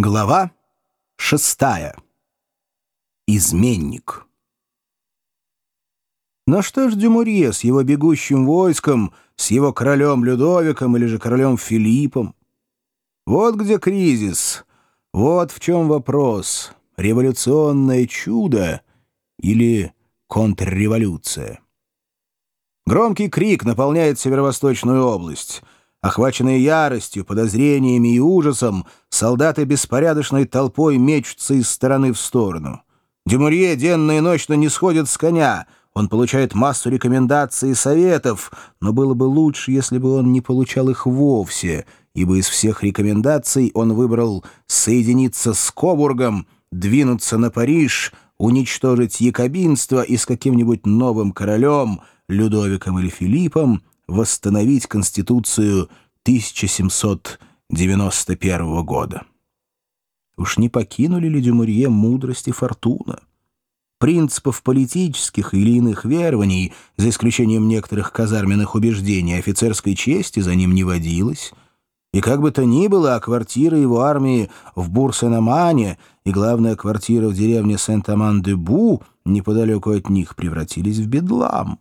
Глава шестая. Изменник. Но что ж Дюмурье с его бегущим войском, с его королем Людовиком или же королем Филиппом? Вот где кризис, вот в чем вопрос. Революционное чудо или контрреволюция? Громкий крик наполняет северо-восточную область — Охваченные яростью, подозрениями и ужасом, солдаты беспорядочной толпой мечутся из стороны в сторону. Демурье денно и ночно не сходит с коня. Он получает массу рекомендаций и советов, но было бы лучше, если бы он не получал их вовсе, ибо из всех рекомендаций он выбрал соединиться с Кобургом, двинуться на Париж, уничтожить якобинство и с каким-нибудь новым королем, Людовиком или Филиппом, восстановить Конституцию 1791 года. Уж не покинули ли Дюмурье мудрость и фортуна? Принципов политических или иных верований, за исключением некоторых казарменных убеждений, офицерской чести за ним не водилось. И как бы то ни было, а квартира его армии в Бурсенамане и главная квартира в деревне Сент-Аман-де-Бу неподалеку от них превратились в бедлам.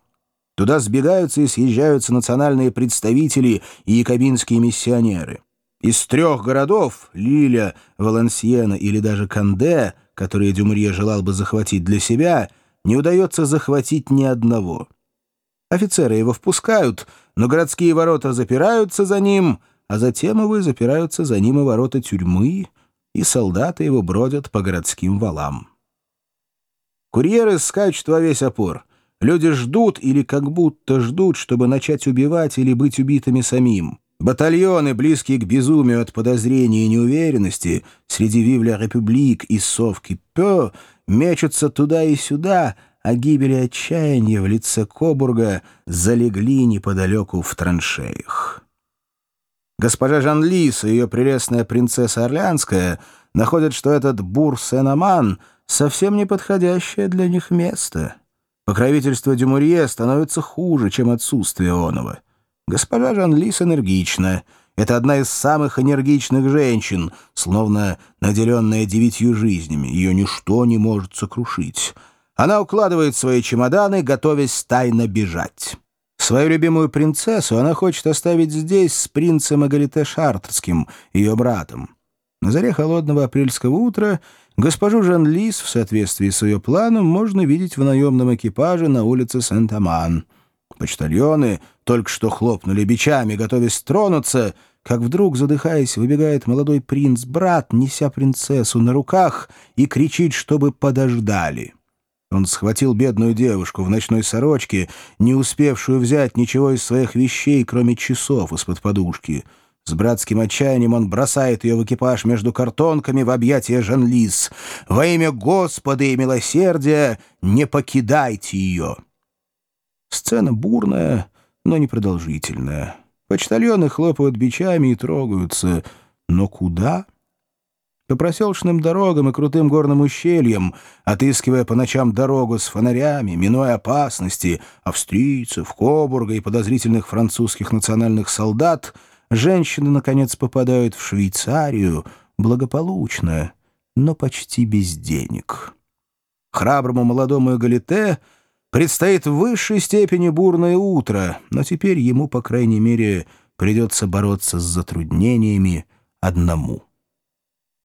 Туда сбегаются и съезжаются национальные представители и якобинские миссионеры. Из трех городов — Лиля, Валансиена или даже Канде, которые Дюмрье желал бы захватить для себя, не удается захватить ни одного. Офицеры его впускают, но городские ворота запираются за ним, а затем, увы, запираются за ним и ворота тюрьмы, и солдаты его бродят по городским валам. Курьеры скачут во весь опор. Люди ждут или как будто ждут, чтобы начать убивать или быть убитыми самим. Батальоны, близкие к безумию от подозрений и неуверенности, среди Вивля Републик и Совки Пё, мечутся туда и сюда, а гибели отчаяния в лице Кобурга залегли неподалеку в траншеях. Госпожа Жан-Лис и ее прелестная принцесса Орлеанская находят, что этот Бур-Сен-Аман совсем неподходящее для них место — Покровительство Дюмурье становится хуже, чем отсутствие оного. Госпожа Жан-Лис энергична. Это одна из самых энергичных женщин, словно наделенная девятью жизнями. Ее ничто не может сокрушить. Она укладывает свои чемоданы, готовясь тайно бежать. Свою любимую принцессу она хочет оставить здесь с принцем Эгалите Шартрским, ее братом. На заре холодного апрельского утра Госпожу Жан-Лис в соответствии с ее планом можно видеть в наемном экипаже на улице Сент-Аман. Почтальоны только что хлопнули бичами, готовясь тронуться, как вдруг, задыхаясь, выбегает молодой принц-брат, неся принцессу на руках, и кричит, чтобы подождали. Он схватил бедную девушку в ночной сорочке, не успевшую взять ничего из своих вещей, кроме часов из-под подушки — с братским отчаянием он бросает ее в экипаж между картонками в объятия Жан-Лис. «Во имя Господа и милосердия не покидайте ее!» Сцена бурная, но непродолжительная. Почтальоны хлопают бичами и трогаются. Но куда? По проселочным дорогам и крутым горным ущельям, отыскивая по ночам дорогу с фонарями, минуя опасности, австрийцев, Кобурга и подозрительных французских национальных солдат — женщины, наконец, попадают в Швейцарию благополучно, но почти без денег. Храброму молодому Эгалите предстоит в высшей степени бурное утро, но теперь ему, по крайней мере, придется бороться с затруднениями одному.